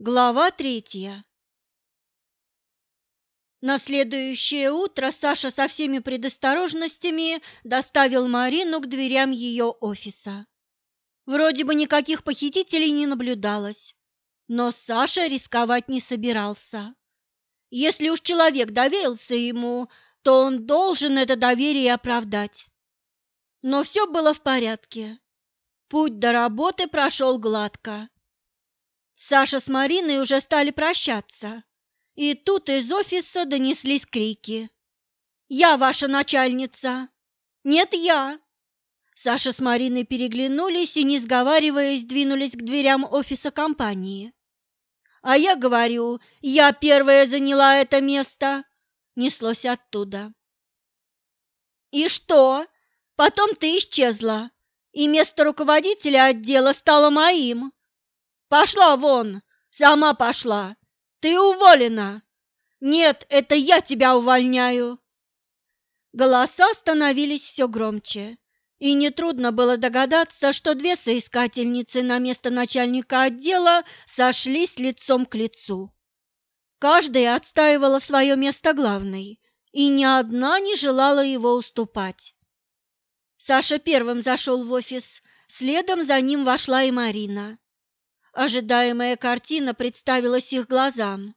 Глава третья На следующее утро Саша со всеми предосторожностями доставил Марину к дверям ее офиса. Вроде бы никаких похитителей не наблюдалось, но Саша рисковать не собирался. Если уж человек доверился ему, то он должен это доверие оправдать. Но все было в порядке. Путь до работы прошел гладко. Саша с Мариной уже стали прощаться, и тут из офиса донеслись крики. «Я ваша начальница!» «Нет, я!» Саша с Мариной переглянулись и, не сговариваясь, двинулись к дверям офиса компании. «А я говорю, я первая заняла это место!» Неслось оттуда. «И что? Потом ты исчезла, и место руководителя отдела стало моим!» Пошла вон! Сама пошла! Ты уволена! Нет, это я тебя увольняю!» Голоса становились все громче, и нетрудно было догадаться, что две соискательницы на место начальника отдела сошлись лицом к лицу. Каждая отстаивала свое место главной, и ни одна не желала его уступать. Саша первым зашел в офис, следом за ним вошла и Марина. Ожидаемая картина представилась их глазам.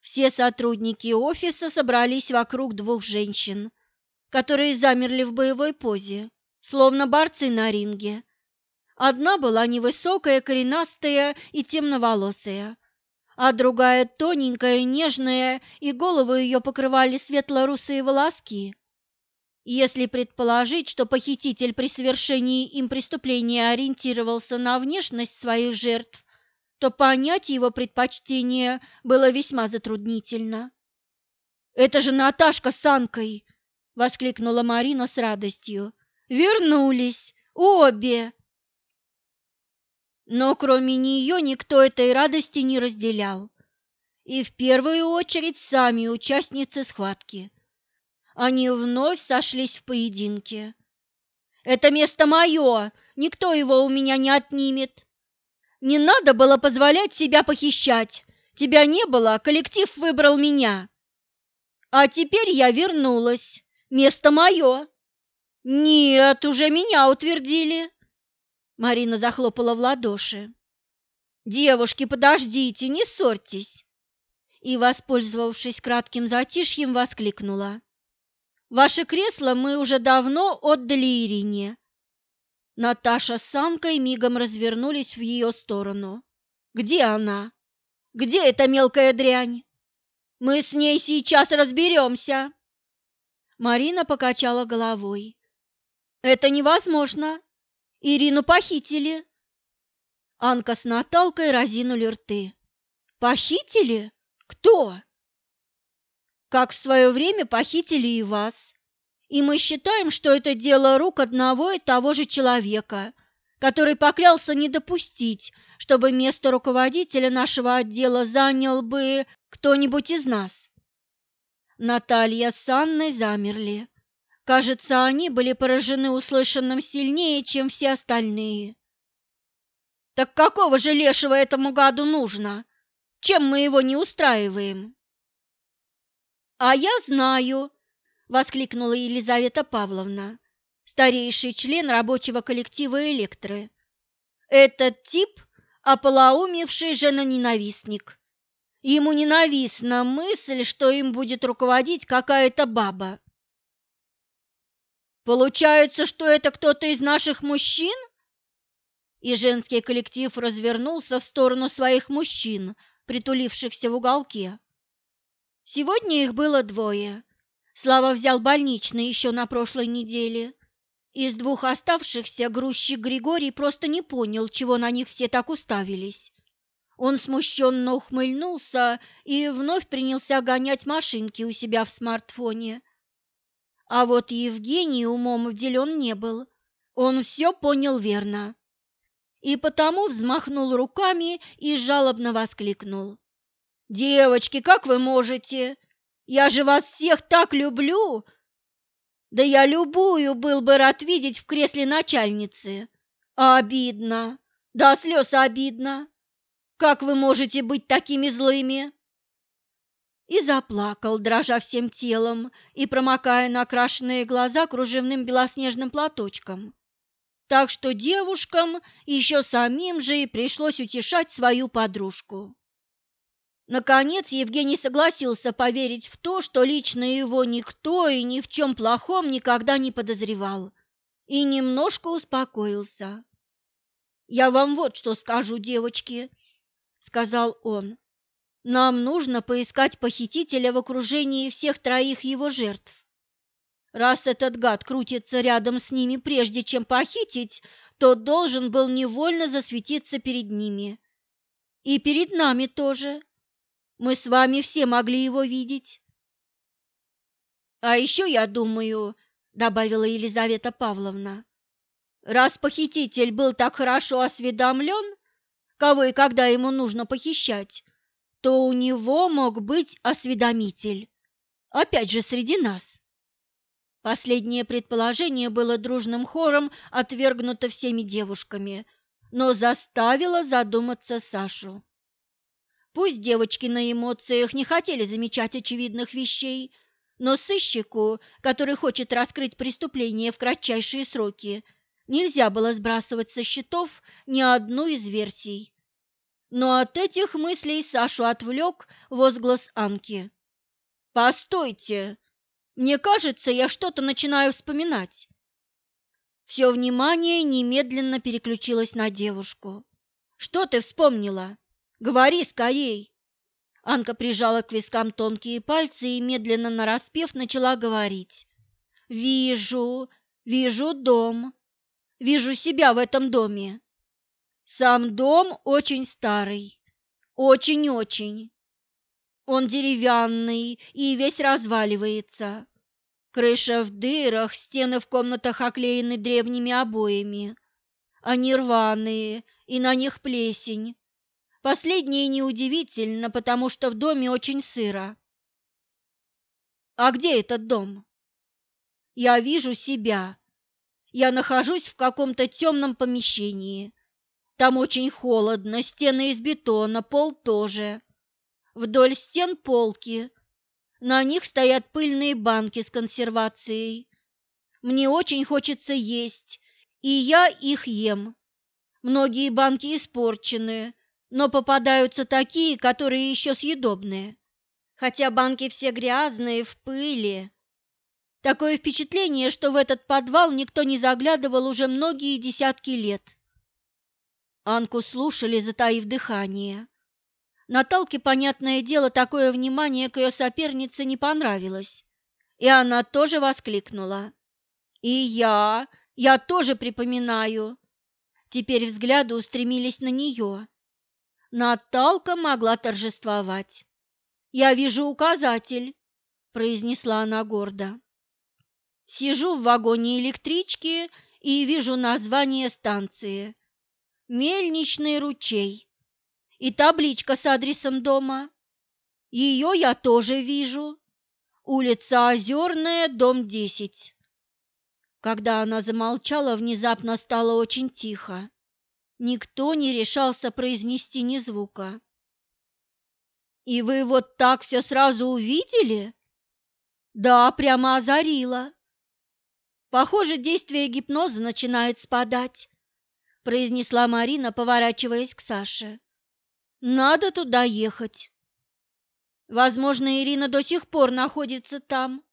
Все сотрудники офиса собрались вокруг двух женщин, которые замерли в боевой позе, словно борцы на ринге. Одна была невысокая, коренастая и темноволосая, а другая тоненькая, нежная, и голову ее покрывали светло-русые волоски. Если предположить, что похититель при совершении им преступления ориентировался на внешность своих жертв, то понять его предпочтение было весьма затруднительно. «Это же Наташка с Анкой!» — воскликнула Марина с радостью. «Вернулись! Обе!» Но кроме нее никто этой радости не разделял. И в первую очередь сами участницы схватки. Они вновь сошлись в поединке. «Это место мое! Никто его у меня не отнимет!» Не надо было позволять себя похищать. Тебя не было, коллектив выбрал меня. А теперь я вернулась. Место мое. Нет, уже меня утвердили. Марина захлопала в ладоши. Девушки, подождите, не ссорьтесь. И, воспользовавшись кратким затишьем, воскликнула. Ваше кресло мы уже давно отдали Ирине. Наташа с Санкой мигом развернулись в ее сторону. «Где она? Где эта мелкая дрянь? Мы с ней сейчас разберемся!» Марина покачала головой. «Это невозможно! Ирину похитили!» Анка с Наталкой разинули рты. «Похитили? Кто?» «Как в свое время похитили и вас и мы считаем, что это дело рук одного и того же человека, который поклялся не допустить, чтобы место руководителя нашего отдела занял бы кто-нибудь из нас. Наталья с Анной замерли. Кажется, они были поражены услышанным сильнее, чем все остальные. «Так какого же лешего этому гаду нужно? Чем мы его не устраиваем?» «А я знаю», воскликнула Елизавета Павловна, старейший член рабочего коллектива «Электры». «Этот тип – ополоумевший женоненавистник. Ему ненавистна мысль, что им будет руководить какая-то баба». «Получается, что это кто-то из наших мужчин?» И женский коллектив развернулся в сторону своих мужчин, притулившихся в уголке. Сегодня их было двое Слава взял больничный еще на прошлой неделе. Из двух оставшихся грузчик Григорий просто не понял, чего на них все так уставились. Он смущенно ухмыльнулся и вновь принялся гонять машинки у себя в смартфоне. А вот Евгений умом вделен не был. Он все понял верно. И потому взмахнул руками и жалобно воскликнул. «Девочки, как вы можете? Я же вас всех так люблю! Да я любую был бы рад видеть в кресле начальницы. Обидно, да слез обидно. Как вы можете быть такими злыми?» И заплакал, дрожа всем телом и промокая накрашенные глаза кружевным белоснежным платочком. Так что девушкам еще самим же и пришлось утешать свою подружку. Наконец Евгений согласился поверить в то, что лично его никто и ни в чем плохом никогда не подозревал, и немножко успокоился. «Я вам вот что скажу, девочки», — сказал он. «Нам нужно поискать похитителя в окружении всех троих его жертв. Раз этот гад крутится рядом с ними прежде, чем похитить, то должен был невольно засветиться перед ними. И перед нами тоже. Мы с вами все могли его видеть. А еще я думаю, добавила Елизавета Павловна, раз похититель был так хорошо осведомлен, кого и когда ему нужно похищать, то у него мог быть осведомитель. Опять же, среди нас. Последнее предположение было дружным хором отвергнуто всеми девушками, но заставило задуматься Сашу. Пусть девочки на эмоциях не хотели замечать очевидных вещей, но сыщику, который хочет раскрыть преступление в кратчайшие сроки, нельзя было сбрасывать со счетов ни одну из версий. Но от этих мыслей Сашу отвлек возглас Анки. «Постойте! Мне кажется, я что-то начинаю вспоминать!» Все внимание немедленно переключилось на девушку. «Что ты вспомнила?» Говори скорей!» Анка прижала к вискам тонкие пальцы и медленно нараспев начала говорить. «Вижу, вижу дом, вижу себя в этом доме. Сам дом очень старый, очень-очень. Он деревянный и весь разваливается. Крыша в дырах, стены в комнатах оклеены древними обоями. Они рваные, и на них плесень. Последнее неудивительно, потому что в доме очень сыро. А где этот дом? Я вижу себя. Я нахожусь в каком-то темном помещении. Там очень холодно, стены из бетона, пол тоже. Вдоль стен полки. На них стоят пыльные банки с консервацией. Мне очень хочется есть, и я их ем. Многие банки испорчены, но попадаются такие, которые еще съедобные. Хотя банки все грязные, в пыли. Такое впечатление, что в этот подвал никто не заглядывал уже многие десятки лет. Анку слушали, затаив дыхание. Наталке, понятное дело, такое внимание к ее сопернице не понравилось, и она тоже воскликнула. «И я, я тоже припоминаю». Теперь взгляды устремились на нее. Наталка могла торжествовать. «Я вижу указатель», – произнесла она гордо. «Сижу в вагоне электрички и вижу название станции. Мельничный ручей. И табличка с адресом дома. Ее я тоже вижу. Улица Озерная, дом 10». Когда она замолчала, внезапно стало очень тихо. Никто не решался произнести ни звука. «И вы вот так все сразу увидели?» «Да, прямо озарило». «Похоже, действие гипноза начинает спадать», – произнесла Марина, поворачиваясь к Саше. «Надо туда ехать. Возможно, Ирина до сих пор находится там».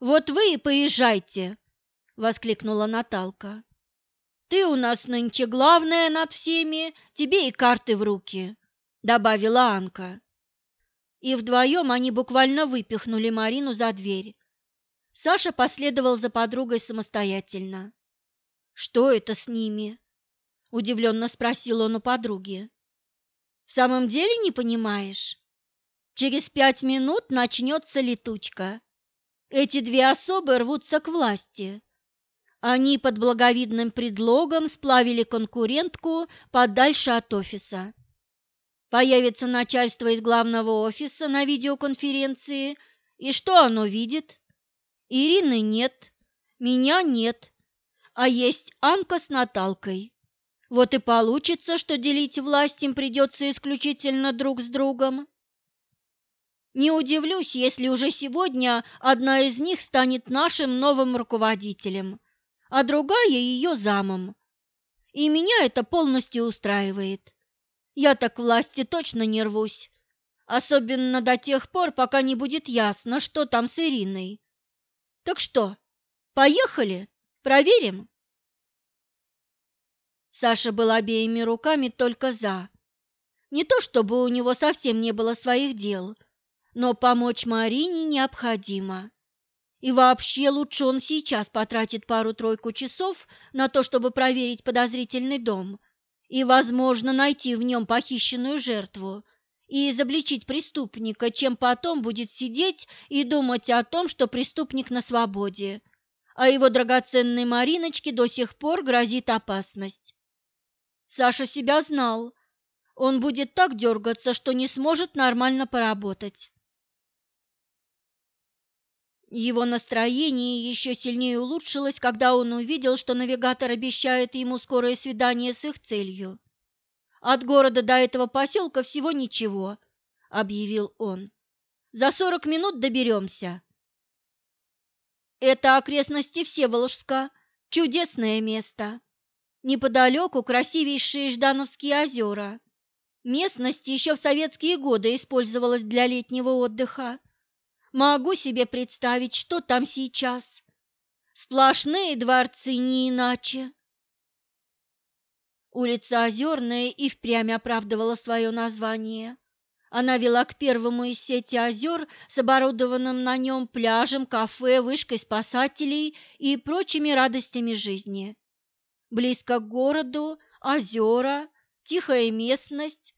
«Вот вы и поезжайте», – воскликнула Наталка. Ты у нас нынче главная над всеми, тебе и карты в руки», — добавила Анка. И вдвоем они буквально выпихнули Марину за дверь. Саша последовал за подругой самостоятельно. «Что это с ними?» – удивленно спросил он у подруги. «В самом деле не понимаешь? Через пять минут начнется летучка. Эти две особы рвутся к власти, они под благовидным предлогом сплавили конкурентку подальше от офиса. Появится начальство из главного офиса на видеоконференции, и что оно видит? Ирины нет, меня нет, а есть Анка с Наталкой. Вот и получится, что делить власть им придется исключительно друг с другом. Не удивлюсь, если уже сегодня одна из них станет нашим новым руководителем, а другая ее замом. И меня это полностью устраивает. Я так власти точно не рвусь, особенно до тех пор, пока не будет ясно, что там с Ириной. Так что, поехали, проверим? Саша был обеими руками только за. Не то чтобы у него совсем не было своих дел, но помочь Марине необходимо. И вообще лучше он сейчас потратит пару-тройку часов на то, чтобы проверить подозрительный дом и, возможно, найти в нем похищенную жертву и изобличить преступника, чем потом будет сидеть и думать о том, что преступник на свободе, а его драгоценной Мариночке до сих пор грозит опасность. Саша себя знал. Он будет так дергаться, что не сможет нормально поработать. Его настроение еще сильнее улучшилось, когда он увидел, что навигатор обещает ему скорое свидание с их целью. «От города до этого поселка всего ничего», — объявил он. «За сорок минут доберемся». «Это окрестности Всеволожска. Чудесное место. Неподалеку красивейшие Ждановские озера. Местность еще в советские годы использовалась для летнего отдыха. Могу себе представить, что там сейчас. Сплошные дворцы не иначе. Улица Озерная и впрямь оправдывала свое название. Она вела к первому из сети озер с оборудованным на нем пляжем, кафе, вышкой спасателей и прочими радостями жизни. Близко к городу, озера, тихая местность.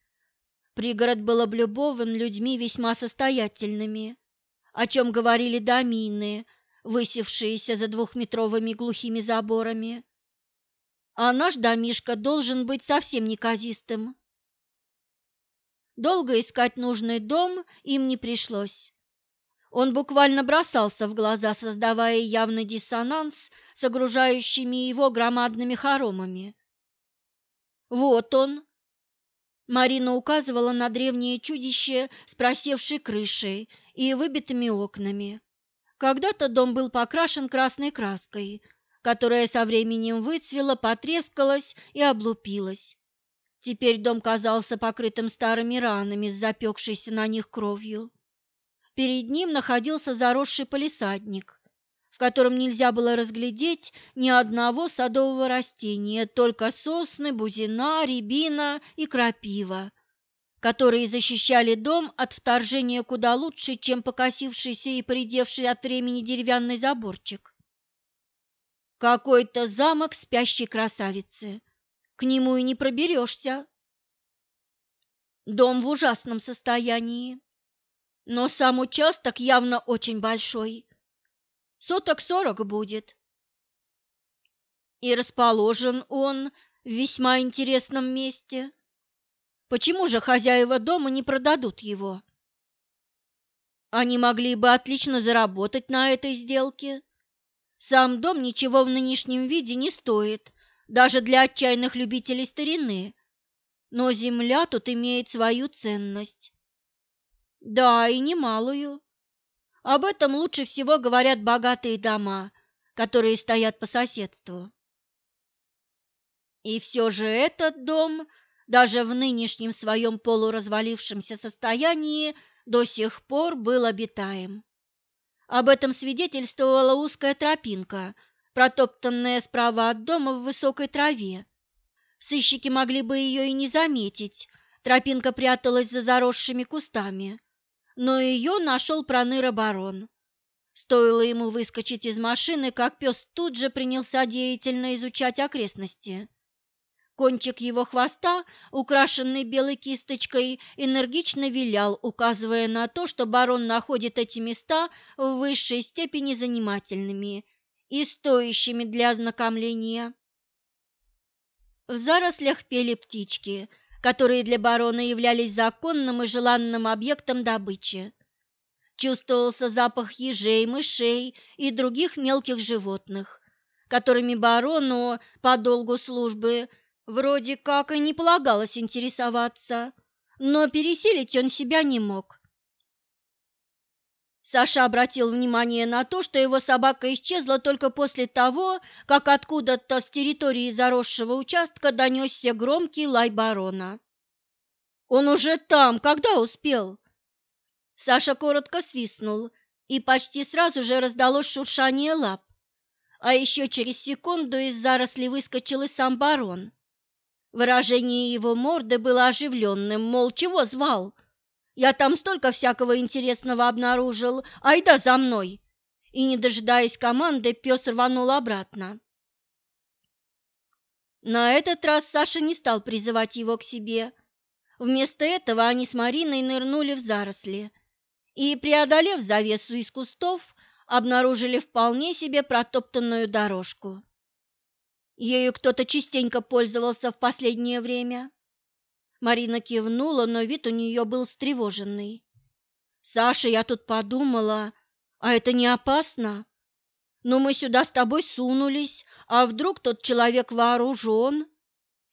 Пригород был облюбован людьми весьма состоятельными о чем говорили домины, высевшиеся за двухметровыми глухими заборами. А наш домишко должен быть совсем неказистым. Долго искать нужный дом им не пришлось. Он буквально бросался в глаза, создавая явный диссонанс с окружающими его громадными хоромами. Вот он. Марина указывала на древнее чудище с просевшей крышей и выбитыми окнами. Когда-то дом был покрашен красной краской, которая со временем выцвела, потрескалась и облупилась. Теперь дом казался покрытым старыми ранами с запекшейся на них кровью. Перед ним находился заросший полисадник, в котором нельзя было разглядеть ни одного садового растения, только сосны, бузина, рябина и крапива, которые защищали дом от вторжения куда лучше, чем покосившийся и поредевший от времени деревянный заборчик. Какой-то замок спящей красавицы. К нему и не проберешься. Дом в ужасном состоянии, но сам участок явно очень большой. Соток сорок будет. И расположен он в весьма интересном месте. Почему же хозяева дома не продадут его? Они могли бы отлично заработать на этой сделке. Сам дом ничего в нынешнем виде не стоит, даже для отчаянных любителей старины. Но земля тут имеет свою ценность. Да, и немалую. Об этом лучше всего говорят богатые дома, которые стоят по соседству. И все же этот дом даже в нынешнем своем полуразвалившемся состоянии до сых пор был обитаем. Об этом свидетельствовала узкая тропинка, протоптанная справа от дома в высокой траве. Сыщики могли бы ее и не заметить, тропинка пряталась за заросшими кустами, но ее нашел проныра барон. Стоило ему выскочить из машины, как пес тут же принялся деятельно изучать окрестности. Кончик его хвоста, украшенный белой кисточкой, энергично вилял, указывая на то, что барон находит эти места в высшей степени занимательными и стоящими для ознакомления. В зарослях пели птички, которые для барона являлись законным и желанным объектом добычи. Чувствовался запах ежей, мышей и других мелких животных, которыми барону по долгу службы Вроде как и не полагалось интересоваться, но пересилить он себя не мог. Саша обратил внимание на то, что его собака исчезла только после того, как откуда-то с территории заросшего участка донесся громкий лай барона. «Он уже там, когда успел?» Саша коротко свистнул, и почти сразу же раздалось шуршание лап. А еще через секунду из заросли выскочил и сам барон. Выражение его морды было оживленным, мол, чего звал? Я там столько всякого интересного обнаружил, айда за мной! И, не дожидаясь команды, пес рванул обратно. На этот раз Саша не стал призывать его к себе. Вместо этого они с Мариной нырнули в заросли и, преодолев завесу из кустов, обнаружили вполне себе протоптанную дорожку. Ею кто-то частенько пользовался в последнее время. Марина кивнула, но вид у нее был встревоженный. «Саша, я тут подумала, а это не опасно? Но мы сюда с тобой сунулись, а вдруг тот человек вооружен?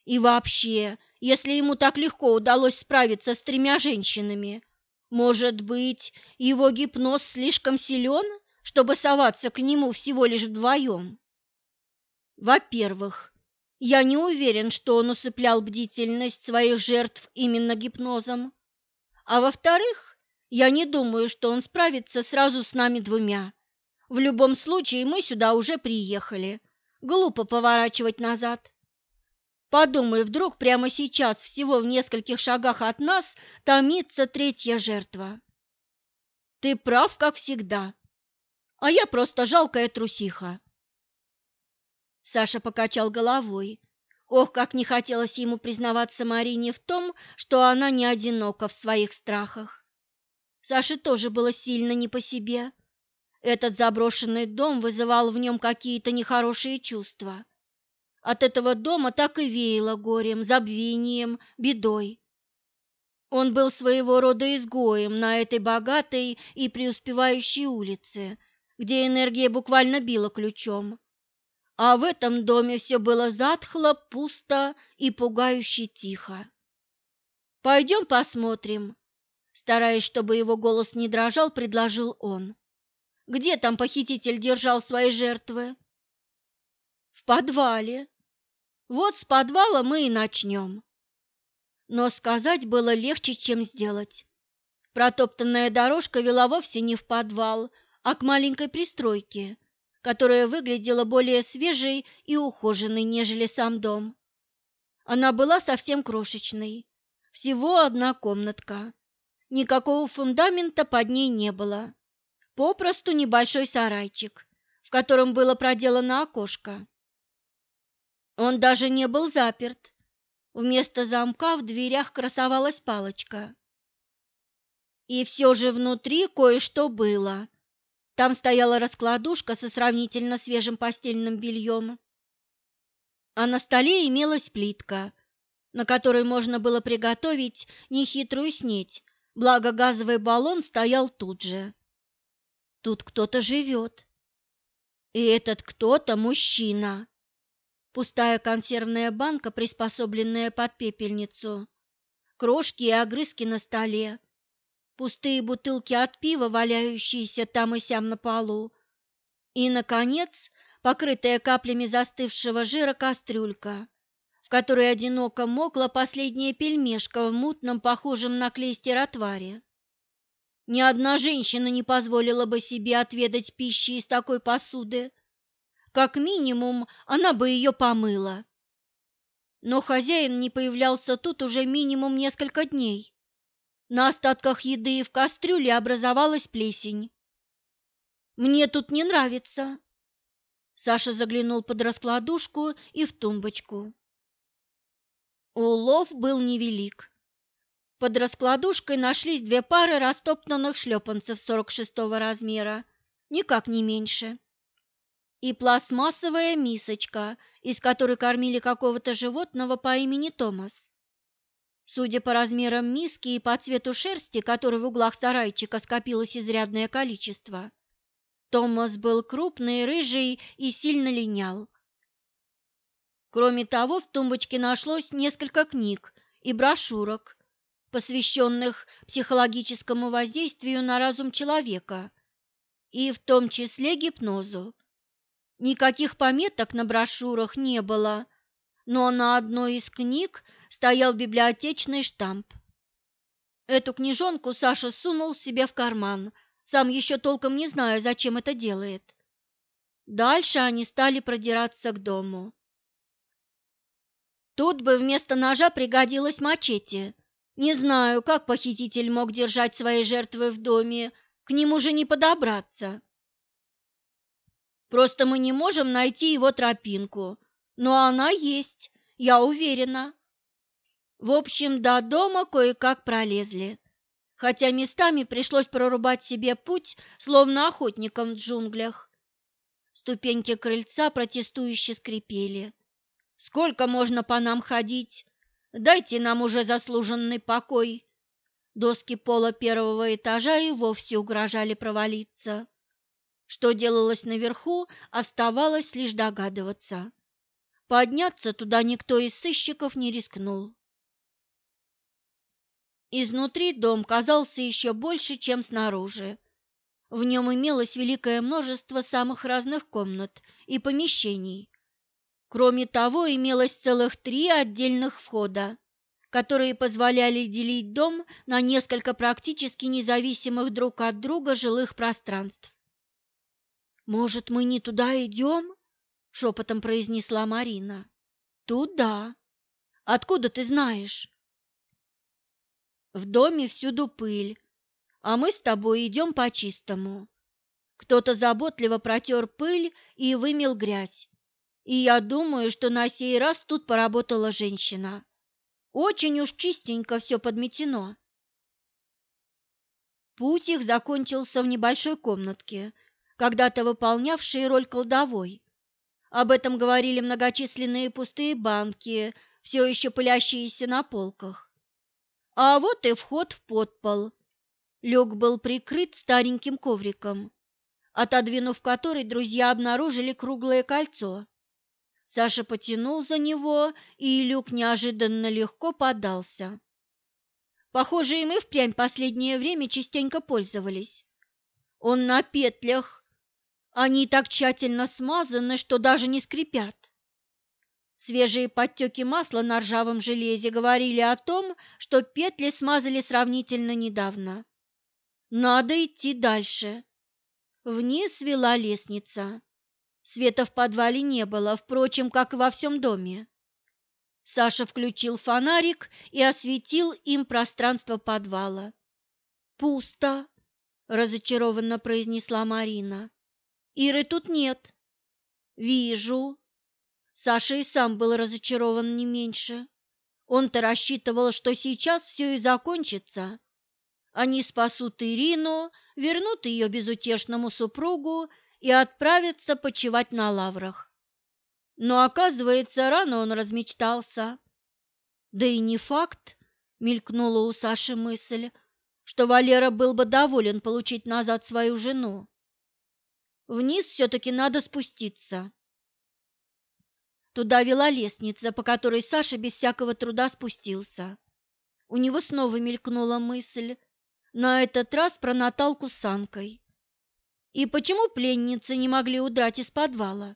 И вообще, если ему так легко удалось справиться с тремя женщинами, может быть, его гипноз слишком силен, чтобы соваться к нему всего лишь вдвоем?» Во-первых, я не уверен, что он усыплял бдительность своих жертв именно гипнозом. А во-вторых, я не думаю, что он справится сразу с нами двумя. В любом случае, мы сюда уже приехали. Глупо поворачивать назад. Подумай, вдруг прямо сейчас, всего в нескольких шагах от нас, томится третья жертва. Ты прав, как всегда. А я просто жалкая трусиха. Саша покачал головой. Ох, как не хотелось ему признаваться Марине в том, что она не одинока в своих страхах. Саше тоже было сильно не по себе. Этот заброшенный дом вызывал в нем какие-то нехорошие чувства. От этого дома так и веяло горем, забвением, бедой. Он был своего рода изгоем на этой богатой и преуспевающей улице, где энергия буквально била ключом а в этом доме все было затхло, пусто и пугающе тихо. «Пойдем посмотрим», – стараясь, чтобы его голос не дрожал, предложил он. «Где там похититель держал свои жертвы?» «В подвале. Вот с подвала мы и начнем». Но сказать было легче, чем сделать. Протоптанная дорожка вела вовсе не в подвал, а к маленькой пристройке, которая выглядела более свежей и ухоженной, нежели сам дом. Она была совсем крошечной, всего одна комнатка. Никакого фундамента под ней не было. Попросту небольшой сарайчик, в котором было проделано окошко. Он даже не был заперт. Вместо замка в дверях красовалась палочка. И все же внутри кое-что было, там стояла раскладушка со сравнительно свежим постельным бельем. А на столе имелась плитка, на которой можно было приготовить нехитрую снеть, благо газовый баллон стоял тут же. Тут кто-то живет. И этот кто-то мужчина. Пустая консервная банка, приспособленная под пепельницу, крошки и огрызки на столе, пустые бутылки от пива, валяющиеся там и сям на полу, и, наконец, покрытая каплями застывшего жира кастрюлька, в которой одиноко мокла последняя пельмешка в мутном, похожем на клейстер отваре. Ни одна женщина не позволила бы себе отведать пищи из такой посуды. Как минимум, она бы ее помыла. Но хозяин не появлялся тут уже минимум несколько дней. На остатках еды и в кастрюле образовалась плесень. «Мне тут не нравится». Саша заглянул под раскладушку и в тумбочку. Улов был невелик. Под раскладушкой нашлись две пары растоптанных шлепанцев 46-го размера, никак не меньше, и пластмассовая мисочка, из которой кормили какого-то животного по имени Томас. Судя по размерам миски и по цвету шерсти, которой в углах сарайчика скопилось изрядное количество, Томас был крупный, рыжий и сильно линял. Кроме того, в тумбочке нашлось несколько книг и брошюрок, посвященных психологическому воздействию на разум человека, и в том числе гипнозу. Никаких пометок на брошюрах не было, но на одной из книг стоял библиотечный штамп. Эту книжонку Саша сунул себе в карман, сам еще толком не зная, зачем это делает. Дальше они стали продираться к дому. Тут бы вместо ножа пригодилось мачете. Не знаю, как похититель мог держать свои жертвы в доме, к нему же не подобраться. Просто мы не можем найти его тропинку, но она есть, я уверена. В общем, до дома кое-как пролезли, хотя местами пришлось прорубать себе путь, словно охотникам в джунглях. Ступеньки крыльца протестующе скрипели. Сколько можно по нам ходить? Дайте нам уже заслуженный покой. Доски пола первого этажа и вовсе угрожали провалиться. Что делалось наверху, оставалось лишь догадываться. Подняться туда никто из сыщиков не рискнул. Изнутри дом казался еще больше, чем снаружи. В нем имелось великое множество самых разных комнат и помещений, Кроме того, имелось целых три отдельных входа, которые позволяли делить дом на несколько практически независимых друг от друга жилых пространств. «Может, мы не туда идем?» – шепотом произнесла Марина. «Туда. Откуда ты знаешь?» «В доме всюду пыль, а мы с тобой идем по чистому». Кто-то заботливо протер пыль и вымел грязь. И я думаю, что на сей раз тут поработала женщина. Очень уж чистенько все подметено. Путь их закончился в небольшой комнатке, когда-то выполнявшей роль кладовой. Об этом говорили многочисленные пустые банки, все еще пылящиеся на полках. А вот и вход в подпол. Люк был прикрыт стареньким ковриком, отодвинув который, друзья обнаружили круглое кольцо. Саша потянул за него, и люк неожиданно легко подался. Похоже, им и впрямь последнее время частенько пользовались. Он на петлях. Они так тщательно смазаны, что даже не скрипят. Свежие подтеки масла на ржавом железе говорили о том, что петли смазали сравнительно недавно. Надо идти дальше. Вниз вела лестница. Света в подвале не было, впрочем, как и во всем доме. Саша включил фонарик и осветил им пространство подвала. «Пусто», – разочарованно произнесла Марина. «Иры тут нет». «Вижу». Саша и сам был разочарован не меньше. Он-то рассчитывал, что сейчас все и закончится. Они спасут Ирину, вернут ее безутешному супругу и отправиться почивать на лаврах. Но, оказывается, рано он размечтался. Да и не факт, мелькнула у Саши мысль, что Валера был бы доволен получить назад свою жену. Вниз все-таки надо спуститься. Туда вела лестница, по которой Саша без всякого труда спустился. У него снова мелькнула мысль, на этот раз про Наталку с Санкой. И почему пленницы не могли удрать из подвала?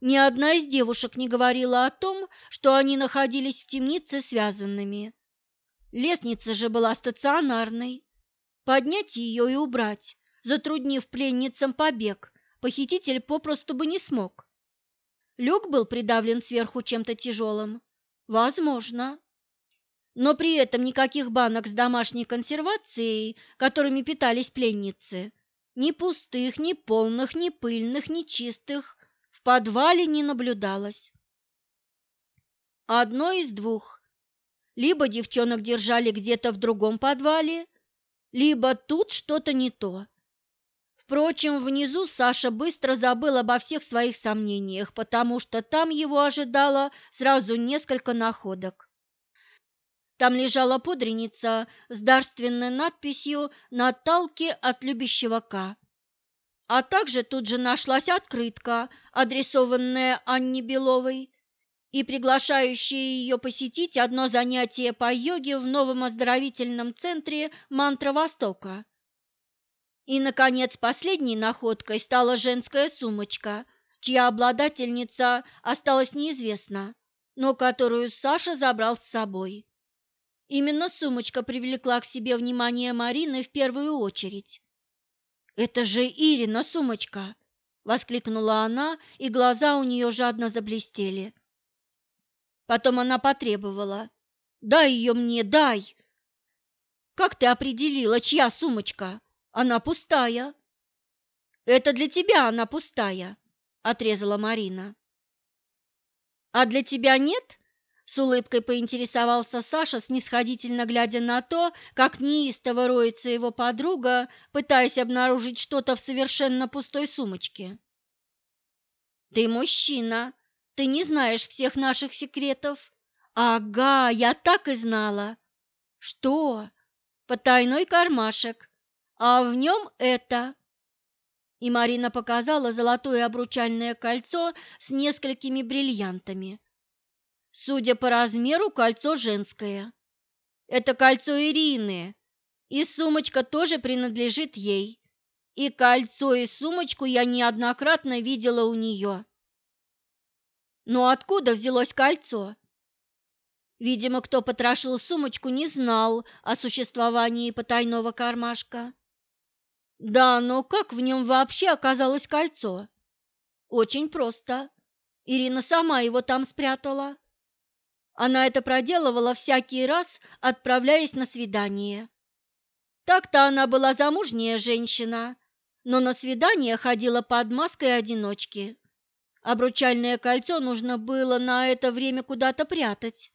Ни одна из девушек не говорила о том, что они находились в темнице связанными. Лестница же была стационарной. Поднять ее и убрать, затруднив пленницам побег, похититель попросту бы не смог. Люк был придавлен сверху чем-то тяжелым. Возможно. Но при этом никаких банок с домашней консервацией, которыми питались пленницы, ни пустых, ни полных, ни пыльных, ни чистых в подвале не наблюдалось. Одно из двух. Либо девчонок держали где-то в другом подвале, либо тут что-то не то. Впрочем, внизу Саша быстро забыл обо всех своих сомнениях, потому что там его ожидало сразу несколько находок. Там лежала пудреница с дарственной надписью «Наталки от любящего К». А также тут же нашлась открытка, адресованная Анне Беловой, и приглашающие ее посетить одно занятие по йоге в новом оздоровительном центре «Мантра Востока». И, наконец, последней находкой стала женская сумочка, чья обладательница осталась неизвестна, но которую Саша забрал с собой. Именно сумочка привлекла к себе внимание Марины в первую очередь. «Это же Ирина сумочка!» — воскликнула она, и глаза у нее жадно заблестели. Потом она потребовала. «Дай ее мне, дай!» «Как ты определила, чья сумочка? Она пустая!» «Это для тебя она пустая!» — отрезала Марина. «А для тебя нет?» С улыбкой поинтересовался Саша, снисходительно глядя на то, как неистово роется его подруга, пытаясь обнаружить что-то в совершенно пустой сумочке. «Ты мужчина, ты не знаешь всех наших секретов». «Ага, я так и знала». «Что?» «Потайной кармашек, а в нем это». И Марина показала золотое обручальное кольцо с несколькими бриллиантами. Судя по размеру, кольцо женское. Это кольцо Ирины, и сумочка тоже принадлежит ей. И кольцо, и сумочку я неоднократно видела у нее. Но откуда взялось кольцо? Видимо, кто потрошил сумочку, не знал о существовании потайного кармашка. Да, но как в нем вообще оказалось кольцо? Очень просто. Ирина сама его там спрятала. Она это проделывала всякий раз, отправляясь на свидание. Так-то она была замужняя женщина, но на свидание ходила под маской одиночки. Обручальное кольцо нужно было на это время куда-то прятать.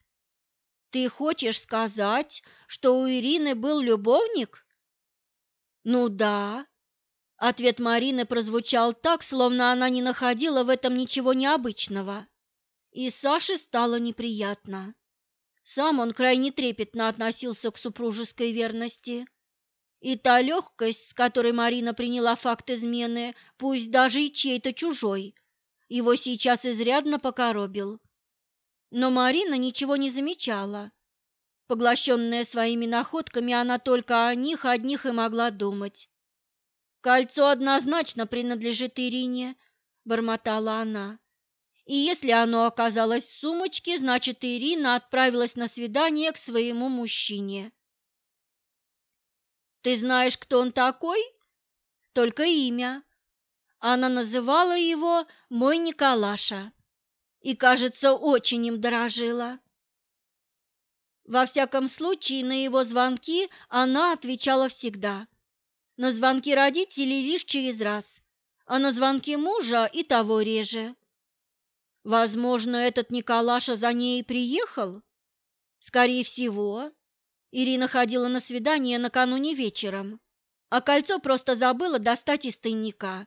Ты хочешь сказать, что у Ирины был любовник? Ну да. Ответ Марины прозвучал так, словно она не находила в этом ничего необычного. И Саше стало неприятно. Сам он крайне трепетно относился к супружеской верности. И та легкость, с которой Марина приняла факт измены, пусть даже и чей-то чужой, его сейчас изрядно покоробил. Но Марина ничего не замечала. Поглощенная своими находками, она только о них одних и могла думать. «Кольцо однозначно принадлежит Ирине», — бормотала она. И если оно оказалось в сумочке, значит, Ирина отправилась на свидание к своему мужчине. Ты знаешь, кто он такой? Только имя. Она называла его «мой Николаша» и, кажется, очень им дорожила. Во всяком случае, на его звонки она отвечала всегда. На звонки родителей лишь через раз, а на звонки мужа и того реже. Возможно, этот Николаша за ней приехал? Скорее всего. Ирина ходила на свидание накануне вечером, а кольцо просто забыла достать из тайника.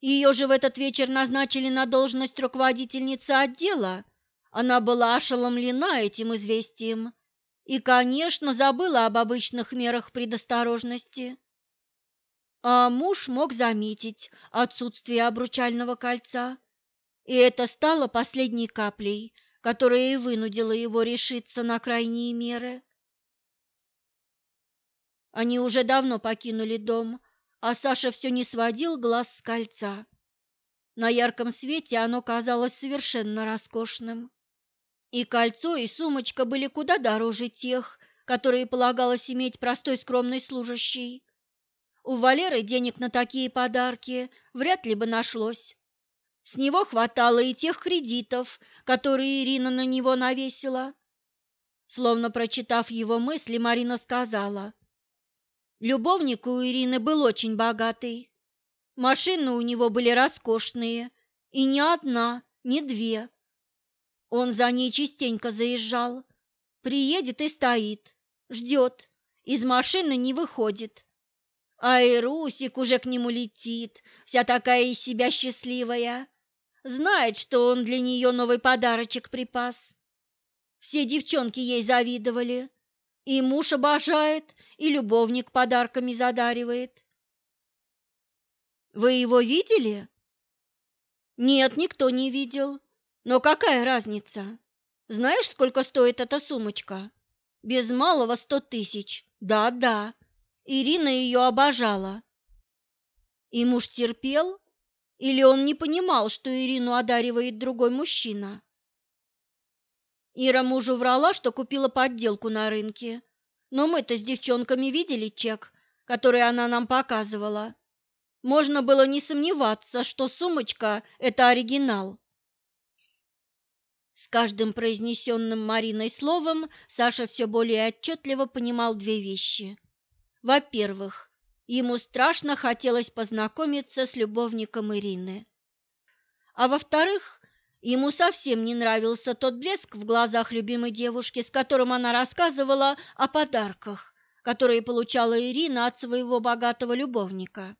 Ее же в этот вечер назначили на должность руководительницы отдела. Она была ошеломлена этим известием и, конечно, забыла об обычных мерах предосторожности. А муж мог заметить отсутствие обручального кольца и это стало последней каплей, которая и вынудила его решиться на крайние меры. Они уже давно покинули дом, а Саша все не сводил глаз с кольца. На ярком свете оно казалось совершенно роскошным. И кольцо, и сумочка были куда дороже тех, которые полагалось иметь простой скромной служащей. У Валеры денег на такие подарки вряд ли бы нашлось. С него хватало и тех кредитов, которые Ирина на него навесила. Словно прочитав его мысли, Марина сказала. Любовник у Ирины был очень богатый. Машины у него были роскошные, и не одна, не две. Он за ней частенько заезжал. Приедет и стоит, ждет, из машины не выходит. А и Русик уже к нему летит, вся такая из себя счастливая. Знает, что он для нее новый подарочек припас. Все девчонки ей завидовали. И муж обожает, и любовник подарками задаривает. Вы его видели? Нет, никто не видел. Но какая разница? Знаешь, сколько стоит эта сумочка? Без малого сто тысяч. Да-да. Ирина ее обожала. И муж терпел? Или он не понимал, что Ирину одаривает другой мужчина? Ира мужу врала, что купила подделку на рынке. Но мы-то с девчонками видели чек, который она нам показывала. Можно было не сомневаться, что сумочка – это оригинал. С каждым произнесенным Мариной словом Саша все более отчетливо понимал две вещи. Во-первых, ему страшно хотелось познакомиться с любовником Ирины. А во-вторых, ему совсем не нравился тот блеск в глазах любимой девушки, с которым она рассказывала о подарках, которые получала Ирина от своего богатого любовника.